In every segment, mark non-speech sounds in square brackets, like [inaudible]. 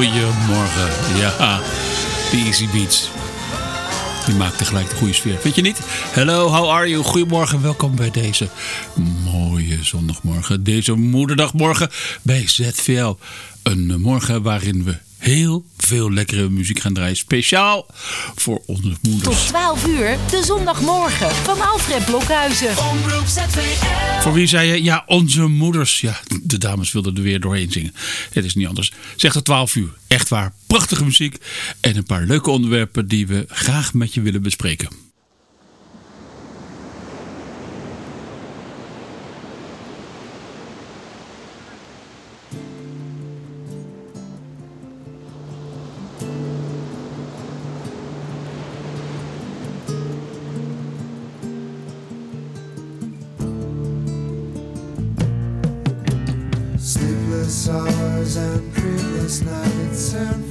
Goedemorgen. Ja, de Easy Beats. Die maakt tegelijk de goede sfeer. Vind je niet? Hello, how are you? Goedemorgen, welkom bij deze mooie zondagmorgen. Deze moederdagmorgen bij ZVL. Een morgen waarin we heel veel lekkere muziek gaan draaien. Speciaal voor onze moeders. Tot 12 uur, de zondagmorgen van Alfred Blokhuizen. Voor wie zei je? Ja, onze moeders. Ja, de dames wilden er weer doorheen zingen. Het is niet anders. Zeg het 12 uur. Echt waar. Prachtige muziek. En een paar leuke onderwerpen die we graag met je willen bespreken. Hours and dreamless nights and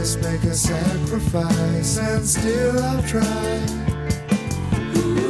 price, make a sacrifice, and still I'll try. Wishing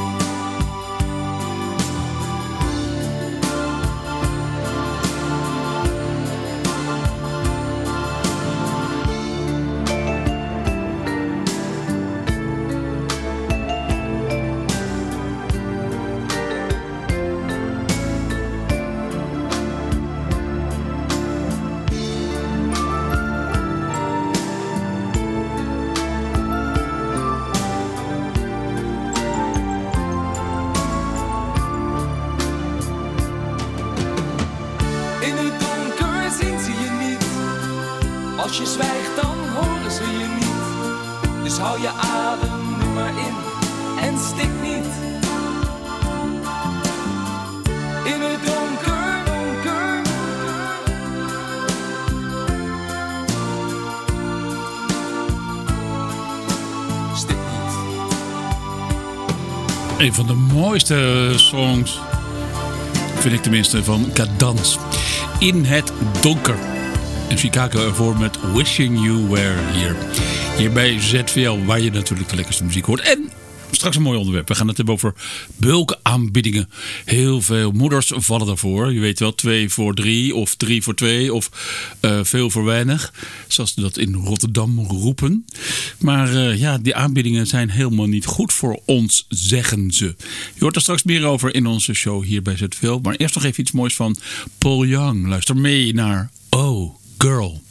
Mooiste songs, vind ik tenminste, van Cadans. In het donker. En Chicago ervoor met Wishing You Were Here. Hier bij ZVL, waar je natuurlijk de lekkerste muziek hoort. En straks een mooi onderwerp. We gaan het hebben over bulkaanbiedingen. Heel veel moeders vallen daarvoor. Je weet wel, twee voor drie of drie voor twee of eh, veel voor weinig. Zoals ze dat in Rotterdam roepen. Maar eh, ja, die aanbiedingen zijn helemaal niet goed voor ons, zeggen ze. Je hoort er straks meer over in onze show hier bij ZVL. Maar eerst nog even iets moois van Paul Young. Luister mee naar Oh Girl.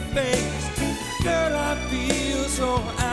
Face. Girl, I feel so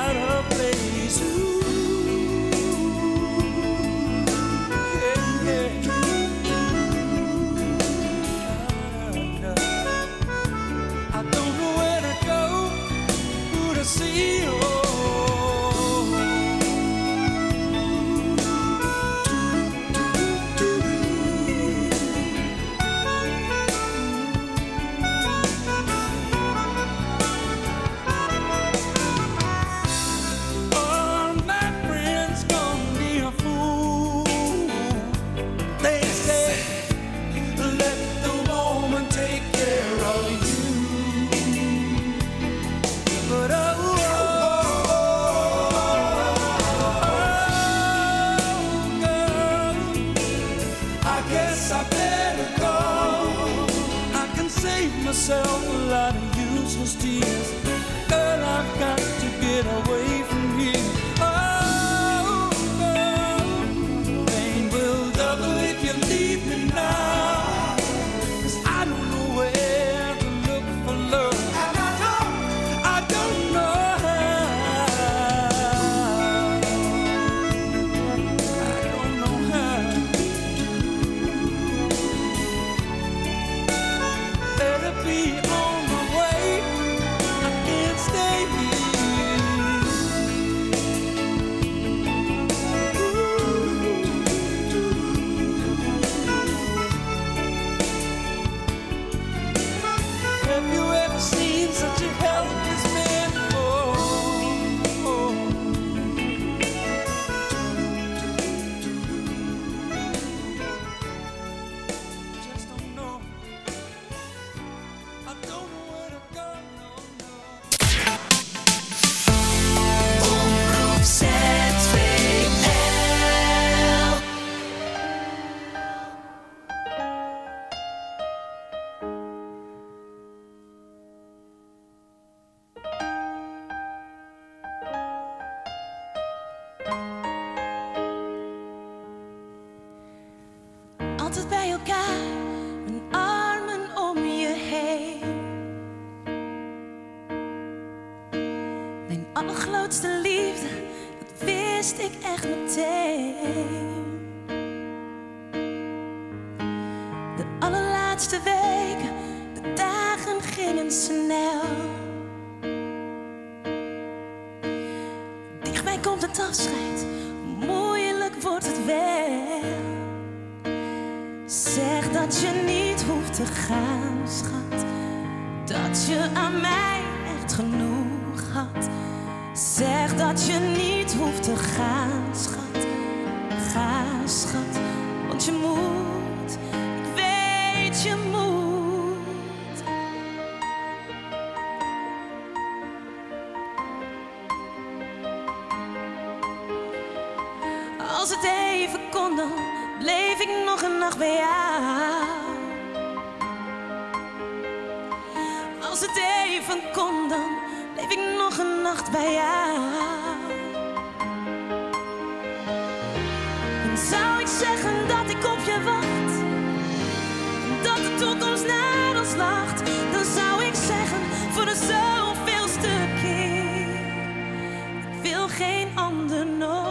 geen ander nooit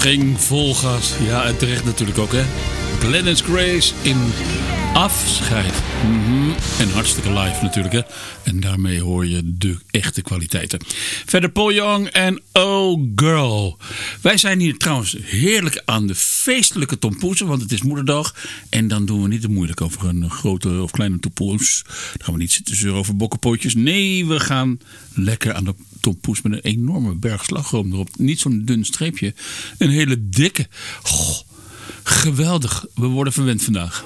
ging vol gas. Ja, en terecht natuurlijk ook, hè. Glennis Grace in Afscheid. En hartstikke live natuurlijk, hè. En daarmee hoor je de echte kwaliteiten. Verder Paul Young en Oh Girl. Wij zijn hier trouwens heerlijk aan de feestelijke tompoesen, want het is moederdag. En dan doen we niet te moeilijk over een grote of kleine tompoes. Dan gaan we niet zitten zeuren over bokkenpootjes. Nee, we gaan lekker aan de tompoes met een enorme berg slagroom erop. Niet zo'n dun streepje. Een hele dikke. Geweldig. We worden verwend vandaag.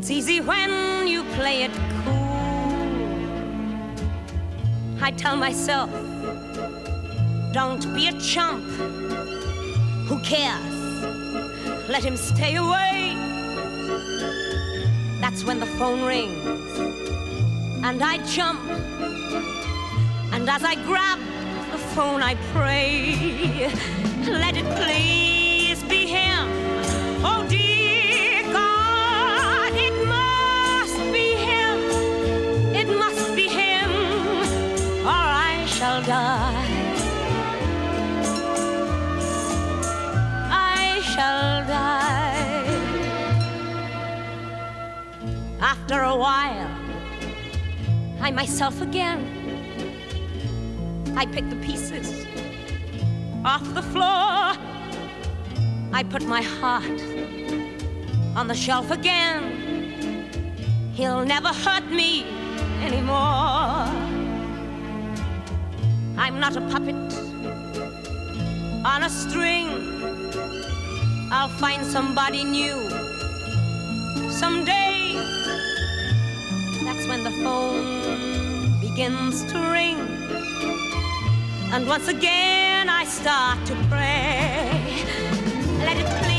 It's easy when you play it cool. I tell myself, don't be a chump. Who cares? Let him stay away. That's when the phone rings and I jump. And as I grab the phone, I pray, let it please After a while, I'm myself again. I pick the pieces off the floor. I put my heart on the shelf again. He'll never hurt me anymore. I'm not a puppet on a string. I'll find somebody new someday. Phone begins to ring. And once again I start to pray. Let it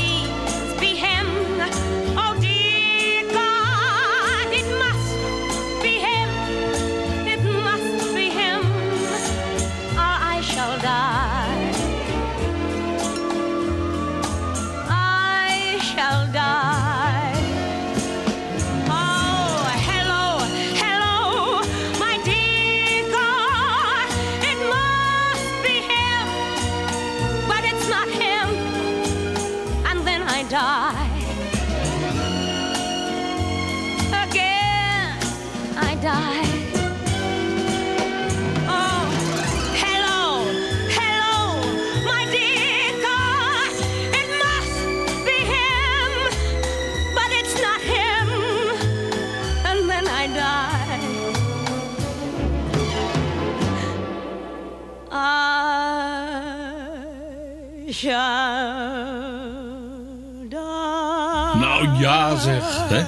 Nou ja, zeg. Hè?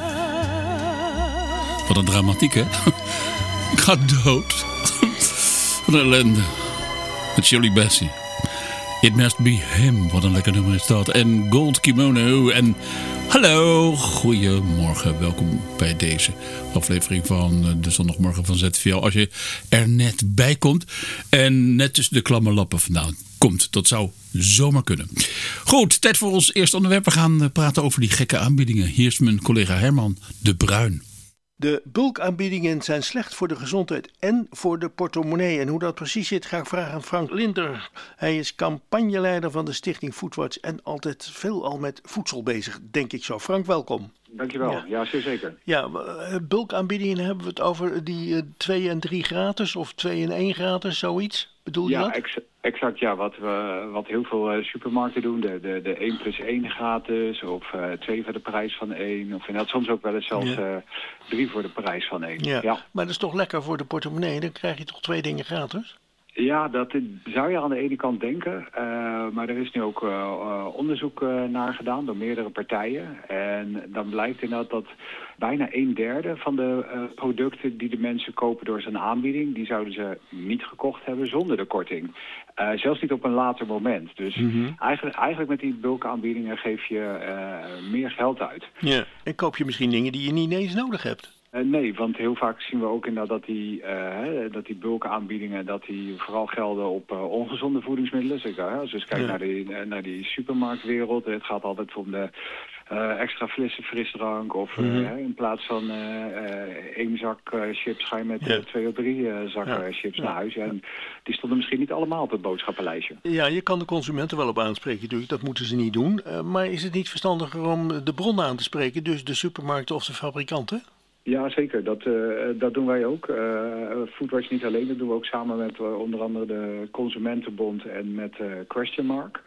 Wat een dramatiek, hè? Ik ga dood. Wat een ellende. Met Shirley Bassey. It must be him. Wat een lekker nummer is dat. En Gold Kimono. En hallo. Goedemorgen. Welkom bij deze aflevering van eh, de zondagmorgen van ZVL. Als je er net bij komt. En net tussen de klamme lappen vandaan komt. Dat zou zomaar kunnen. Goed, tijd voor ons eerste onderwerp. We gaan eh, praten over die gekke aanbiedingen. Hier is mijn collega Herman de Bruin. De bulkaanbiedingen zijn slecht voor de gezondheid en voor de portemonnee. En hoe dat precies zit, ga ik vragen aan Frank Linder. Hij is campagneleider van de stichting Foodwatch en altijd veelal met voedsel bezig, denk ik zo. Frank, welkom. Dankjewel. Ja. Ja, zeer zeker. Ja, eh, bulkaanbiedingen hebben we het over die 2 en 3 gratis of 2 en 1 gratis, zoiets? Bedoel je Ja, dat? ex- exact. Ja, wat, we, wat heel veel eh, supermarkten doen. De, de, de 1 plus 1 gratis of eh 2 voor de prijs van 1. Of inderdaad soms ook wel eens zelfs Ja. eh 3 voor de prijs van 1. Ja. ja. maar dat is toch lekker voor de portemonnee? Dan krijg je toch twee dingen gratis? Ja, dat zou je aan de ene kant denken. eh, maar er is nu ook eh, eh, onderzoek naar gedaan door meerdere partijen. En dan blijkt inderdaad dat bijna een derde van de producten die de mensen kopen door zijn aanbieding... die zouden ze niet gekocht hebben zonder de korting. Zelfs niet op een later moment. Dus eigenlijk, eigenlijk met die bulkaanbiedingen geef je meer geld uit. Ja. En koop je misschien dingen die je niet eens nodig hebt? Eh, nee, want heel vaak zien we ook inderdaad dat die, hè, dat die bulkaanbiedingen dat die vooral gelden op eh, ongezonde voedingsmiddelen. Dus, hè, als je eens kijkt Ja. naar, die, naar die supermarktwereld, het gaat altijd om de extra flessen frisdrank. Of Mhm. in plaats van één zak chips ga je met Ja. twee of drie zakken Ja. chips naar huis. En die stonden misschien niet allemaal op het boodschappenlijstje. Ja, je kan de consumenten wel op aanspreken natuurlijk, dat moeten ze niet doen. Maar is het niet verstandiger om de bron aan te spreken, dus de supermarkten of de fabrikanten? Ja, zeker. Dat, eh, dat doen wij ook. Eh Foodwatch niet alleen, dat doen we ook samen met eh, onder andere de Consumentenbond en met Question Mark.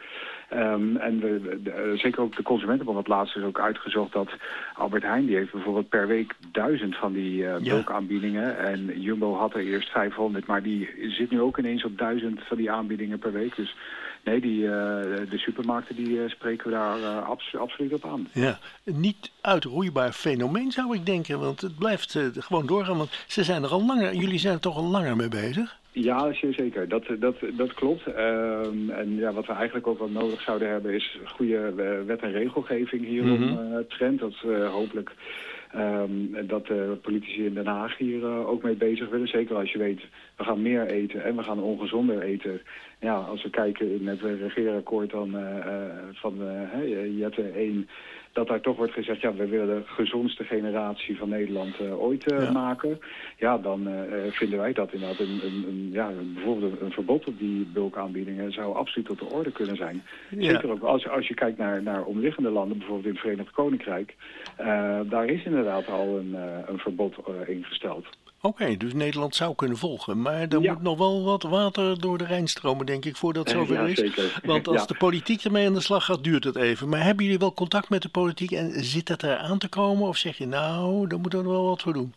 Ehm, en we, de- zeker ook de Consumentenbond, wat laatst is ook uitgezocht dat Albert Heijn, die heeft bijvoorbeeld per week duizend van die Ja. bulkaanbiedingen. En Jumbo had er eerst 500, maar die zit nu ook ineens op duizend van die aanbiedingen per week. Dus nee, die, eh, de supermarkten die eh, spreken we daar eh, abs- absoluut op aan. Ja, niet uitroeibaar fenomeen zou ik denken, want het blijft gewoon doorgaan. Want ze zijn er al langer, jullie zijn er toch al langer mee bezig? Ja, zeker. Dat, dat, dat klopt. Ehm, en ja, wat we eigenlijk ook wel nodig zouden hebben is goede wet- en regelgeving hierom eh trend. Dat hopelijk ehm, dat de politici in Den Haag hier eh, ook mee bezig willen. Zeker als je weet, we gaan meer eten en we gaan ongezonder eten. Ja, als we kijken in het regeerakkoord dan, eh, eh, van Jette 1 dat daar toch wordt gezegd, ja, we willen de gezondste generatie van Nederland eh, ooit Ja. maken. Ja, dan eh, vinden wij dat inderdaad een, een, een, ja, bijvoorbeeld een, verbod op die bulkaanbiedingen zou absoluut tot de orde kunnen zijn. Ja. Zeker ook als, als je kijkt naar, naar omliggende landen, bijvoorbeeld in het Verenigd Koninkrijk. daar is inderdaad al een, een verbod ingesteld. Oké, dus Nederland zou kunnen volgen. Maar er Ja. moet nog wel wat water door de Rijn stromen, denk ik, voordat het Eh, zover ja, is. zeker. [laughs] Want als Ja. de politiek ermee aan de slag gaat, duurt het even. Maar hebben jullie wel contact met de politiek en zit het er aan te komen? Of zeg je, nou, daar moeten we wel wat voor doen?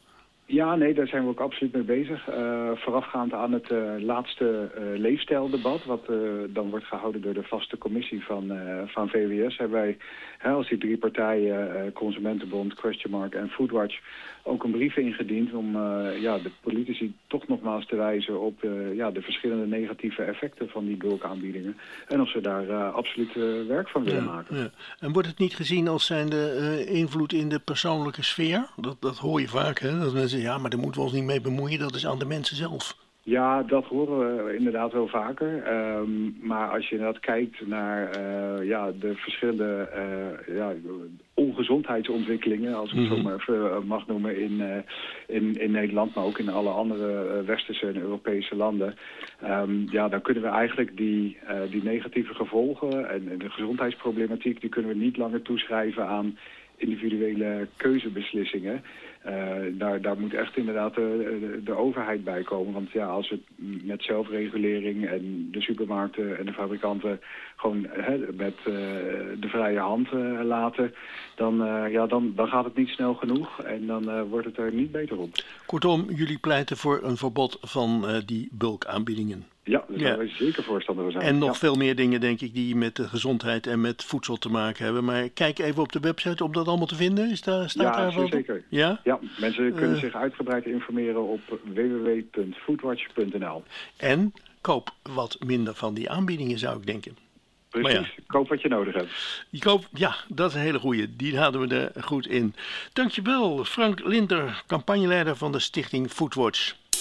Ja, nee, daar zijn we ook absoluut mee bezig. Eh, voorafgaand aan het eh, laatste eh, leefstijldebat, wat dan wordt gehouden door de vaste commissie van, van VWS, hebben wij hè, als die drie partijen, Consumentenbond, Question Mark en Foodwatch, ook een brief ingediend om ja, de politici toch nogmaals te wijzen op ja, de verschillende negatieve effecten van die bulkaanbiedingen. En of ze daar absoluut werk van willen maken. Ja. En wordt het niet gezien als zijnde invloed in de persoonlijke sfeer? Dat, dat hoor je vaak, hè? Dat mensen ja, maar daar moeten we ons niet mee bemoeien. Dat is aan de mensen zelf. Ja, dat horen we inderdaad wel vaker. Ehm, maar als je inderdaad kijkt naar eh, ja, de verschillende eh, ja, ongezondheidsontwikkelingen, als ik het Mhm. zo maar even eh, mag noemen, in, in, in Nederland, maar ook in alle andere westerse en Europese landen. ehm, ja, dan kunnen we eigenlijk die, die negatieve gevolgen en, en de gezondheidsproblematiek, die kunnen we niet langer toeschrijven aan individuele keuzebeslissingen. Eh, daar, daar moet echt inderdaad de, de, overheid bij komen. Want ja, als we met zelfregulering en de supermarkten en de fabrikanten gewoon hè, met eh, de vrije hand eh, laten, dan, ja, dan, dan gaat het niet snel genoeg en dan wordt het er niet beter op. Kortom, jullie pleiten voor een verbod van die bulkaanbiedingen. Ja, daar zijn wij zeker voorstander van zijn. En nog veel meer dingen, denk ik, die met de gezondheid en met voedsel te maken hebben. Maar kijk even op de website om dat allemaal te vinden. Is daar, staat ja, daar wat zeker. Ja? Ja, mensen kunnen Eh. zich uitgebreid informeren op www.foodwatch.nl. En koop wat minder van die aanbiedingen, zou ik denken. Precies, ja. koop wat je nodig hebt. Die koop, ja, dat is een hele goeie. Die hadden we er goed in. Dankjewel, Frank Linder, campagneleider van de stichting Foodwatch.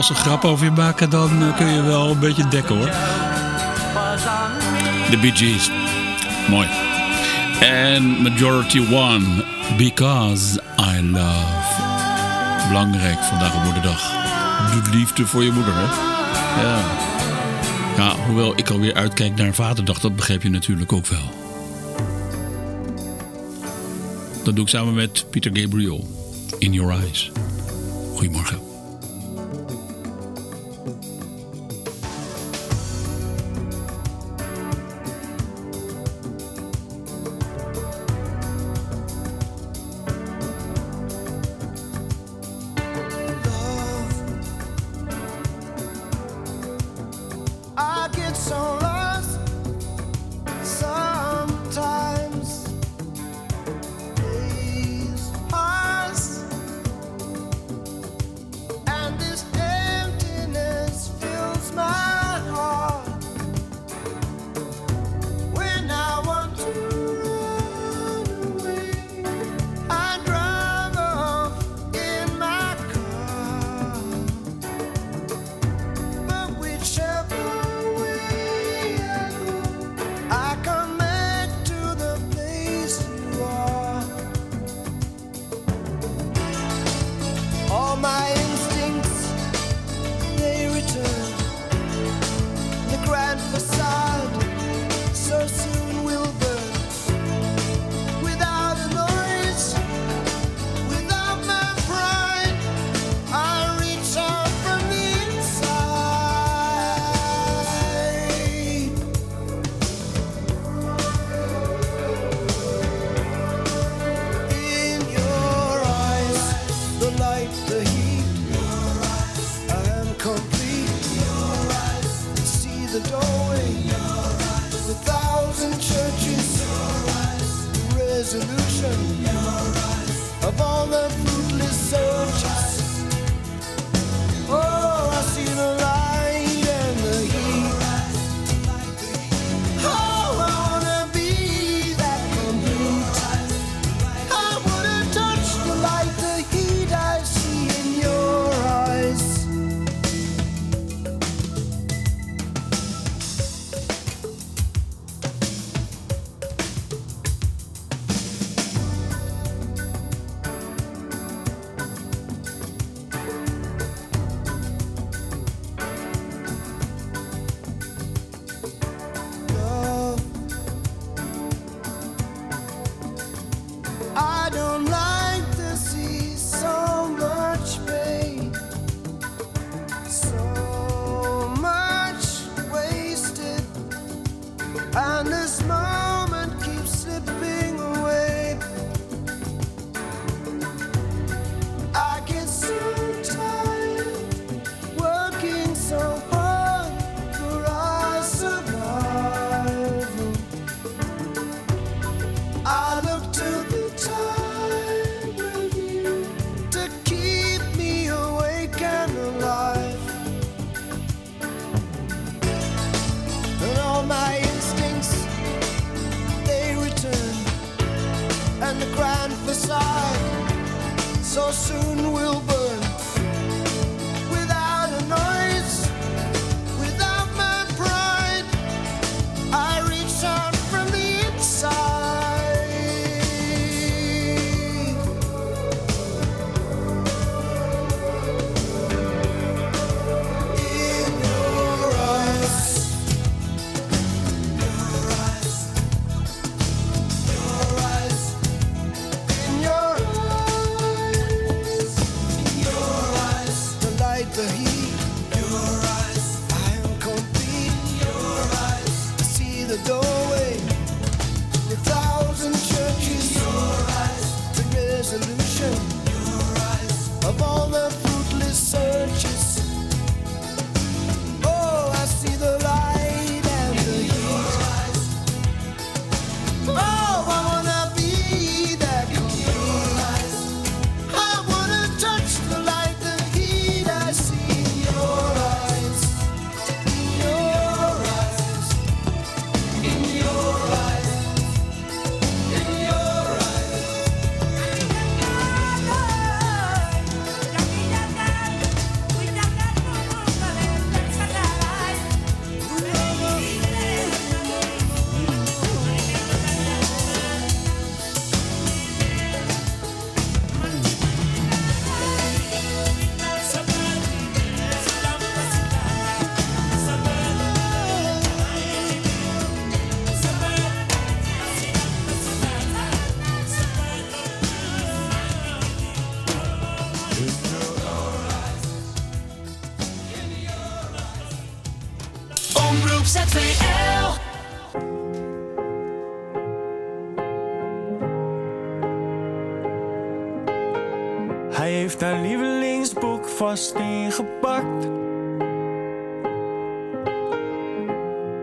als ze grap over je maken, dan eh, kun je wel een beetje dekken hoor. De Bee Gees. Mooi. En Majority One. Because I Love. Belangrijk vandaag op moederdag. Doe liefde voor je moeder, hè? Ja. Ja, hoewel ik alweer uitkijk naar Vaderdag, dat begrijp je natuurlijk ook wel. Dat doe ik samen met Pieter Gabriel. In Your Eyes. Goedemorgen.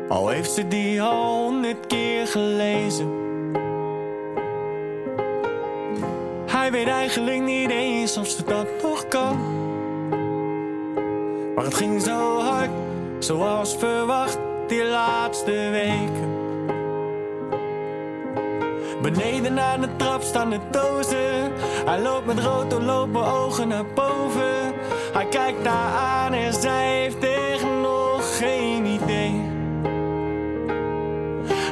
Al heeft ze die al honderd keer gelezen. Hij weet eigenlijk niet eens of ze dat nog kan. Maar het ging zo hard, zoals verwacht, die laatste weken. Beneden aan de trap staan de dozen. Hij loopt met rood doorlopen ogen naar boven kijk daar aan en zij heeft echt nog geen idee.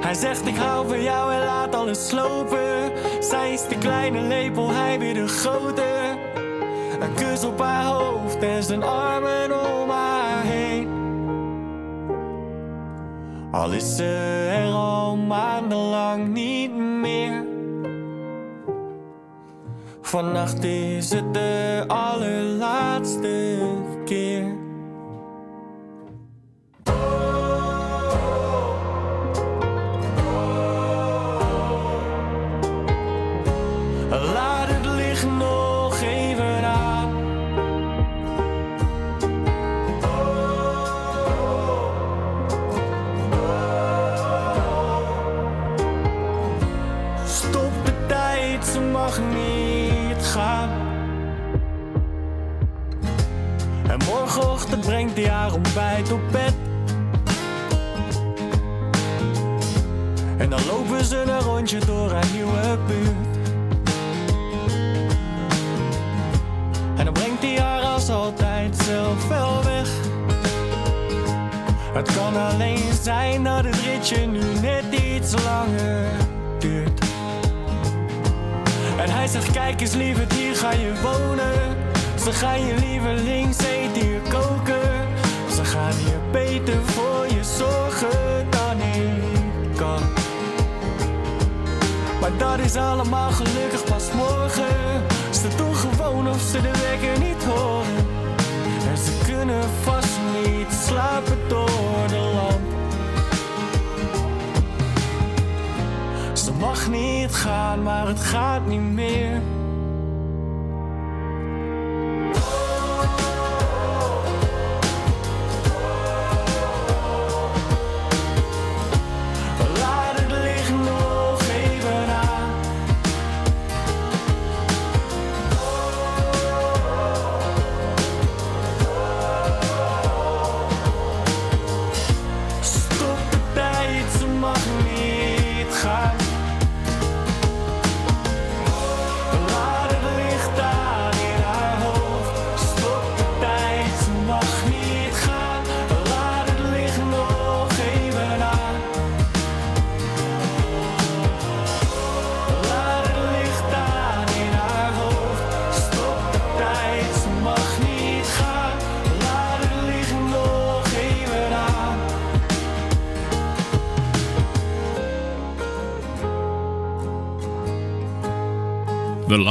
Hij zegt ik hou van jou en laat alles slopen. Zij is de kleine lepel, hij weer de grote. Een kus op haar hoofd en zijn armen om haar heen. Al is ze er al maandenlang niet meer. Vannacht is het de allerlaatste.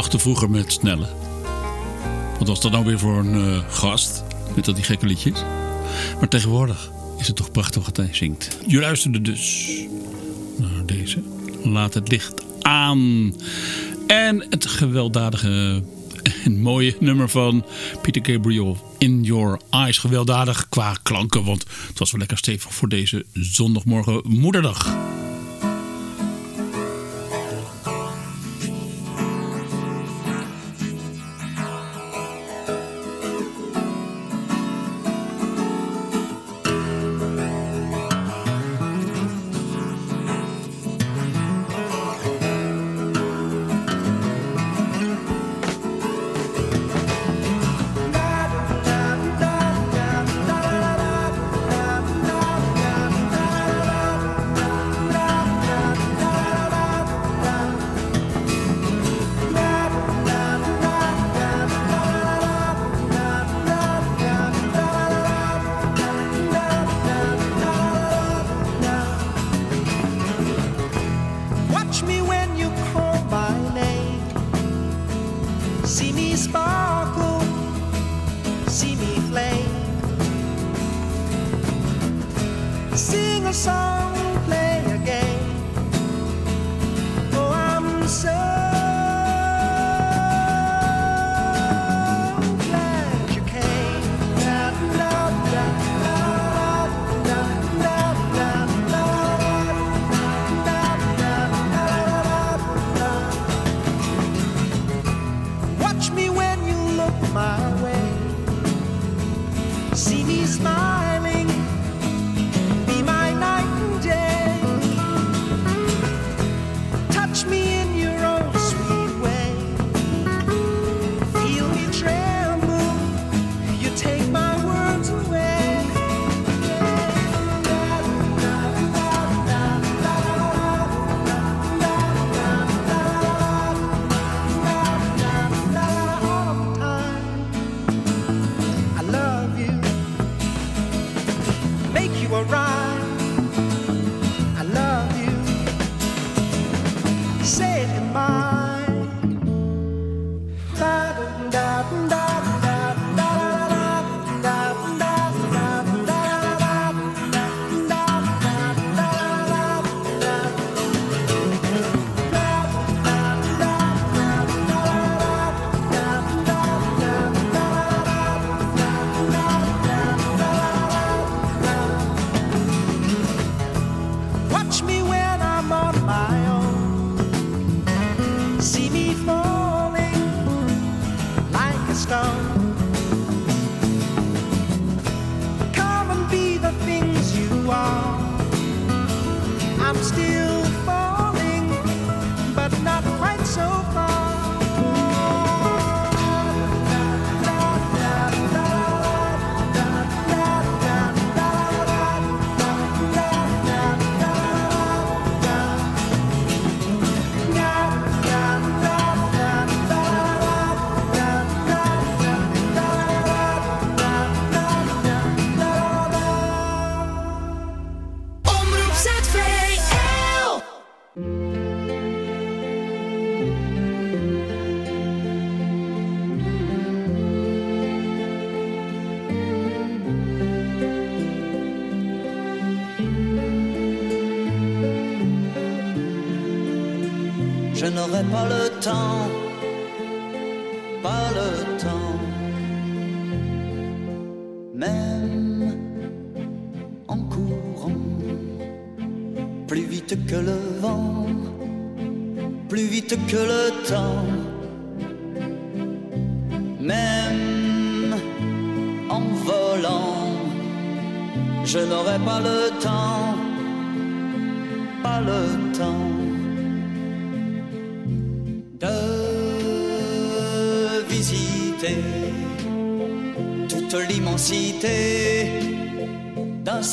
Lachten vroeger met Snelle. Wat was dat nou weer voor een eh, gast? Met al die gekke liedjes. Maar tegenwoordig is het toch prachtig wat hij zingt. Je luisterde dus naar deze. Laat het licht aan. En het gewelddadige en mooie nummer van Peter Gabriel. In Your Eyes. Gewelddadig qua klanken. Want het was wel lekker stevig voor deze zondagmorgen moederdag.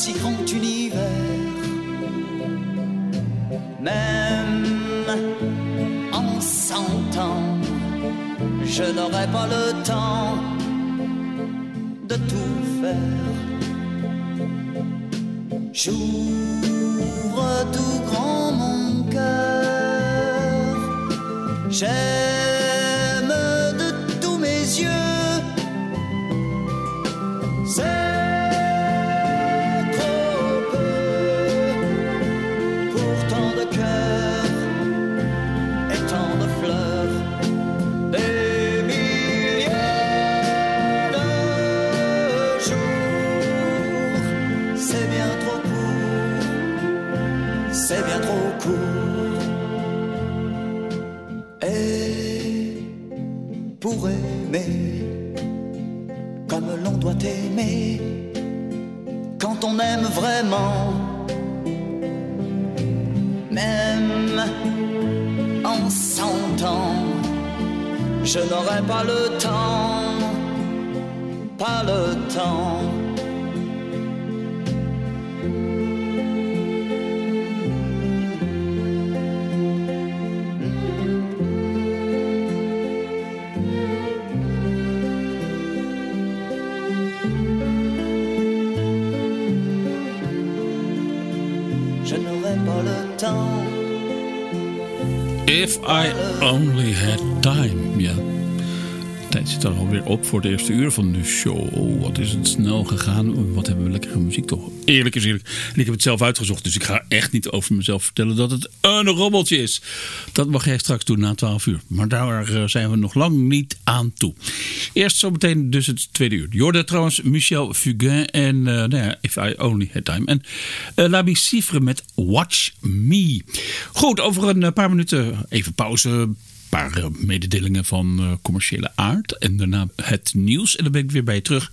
Si grand univers. Même en cent ans, je n'aurai pas le temps de tout faire. J'ouvre tout grand mon cœur. et pour aimer comme l'on doit aimer quand on aime vraiment même en s'entend je n'aurai pas le temps pas le temps If zit er alweer op voor het eerste uur van de show. Oh, wat is het snel gegaan. Wat hebben we lekkere muziek toch. Eerlijk is eerlijk. En ik heb het zelf uitgezocht. Dus ik ga echt niet over mezelf vertellen dat het een robbeltje is. Dat mag jij straks doen na 12 uur. Maar daar eh, zijn we nog lang niet aan toe. Eerst zometeen dus het tweede uur. Jorde trouwens Michel Fugain en eh, nou ja, If I Only Had Time. En uh, Labi Cifre met Watch Me. Goed, over een eh, paar minuten even pauze paar eh, mededelingen van eh, commerciële aard. En daarna het nieuws. En dan ben ik weer bij je terug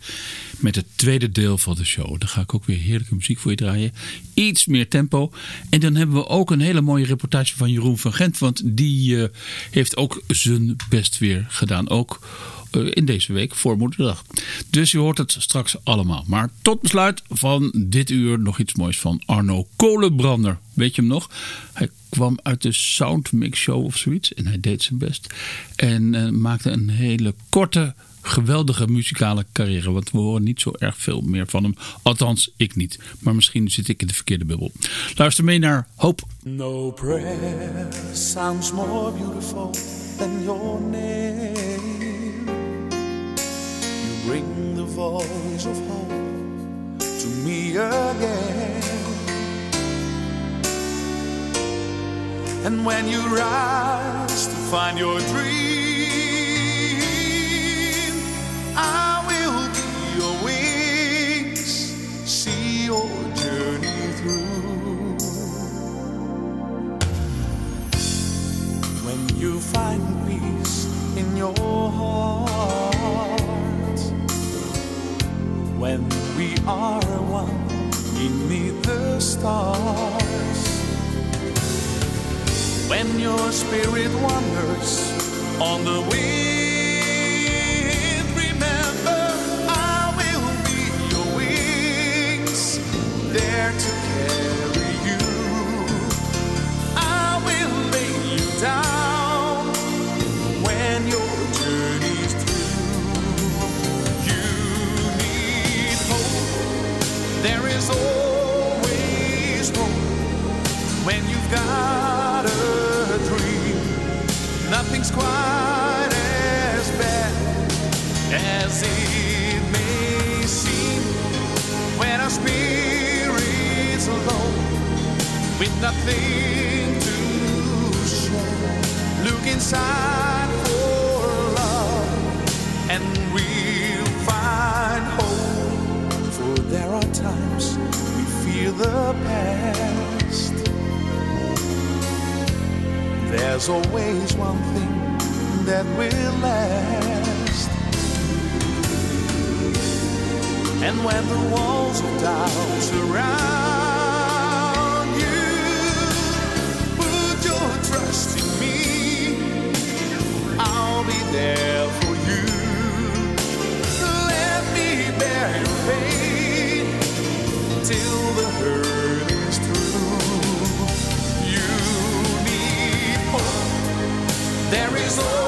met het tweede deel van de show. Dan ga ik ook weer heerlijke muziek voor je draaien. Iets meer tempo. En dan hebben we ook een hele mooie reportage van Jeroen van Gent. Want die eh, heeft ook zijn best weer gedaan. Ook in deze week voor Moederdag. Dus je hoort het straks allemaal. Maar tot besluit van dit uur nog iets moois van Arno Kolenbrander. Weet je hem nog? Hij kwam uit de Soundmix Show of zoiets. En hij deed zijn best. En eh, maakte een hele korte, geweldige muzikale carrière. Want we horen niet zo erg veel meer van hem. Althans, ik niet. Maar misschien zit ik in de verkeerde bubbel. Luister mee naar Hoop. No prayer sounds more beautiful than your name. Bring the voice of hope to me again. And when you rise to find your dream, I will be your wings, see your journey through. When you find peace in your heart, when we are one beneath the stars, when your spirit wanders on the wind, quite as bad as it may seem when our spirit's alone with nothing to show. Look inside for love, and we'll find hope. For there are times we feel the past. There's always one thing that will last. And when the walls of doubt surround you, put your trust in me. I'll be there for you. Let me bear your pain till the hurt through. You need hope. There is always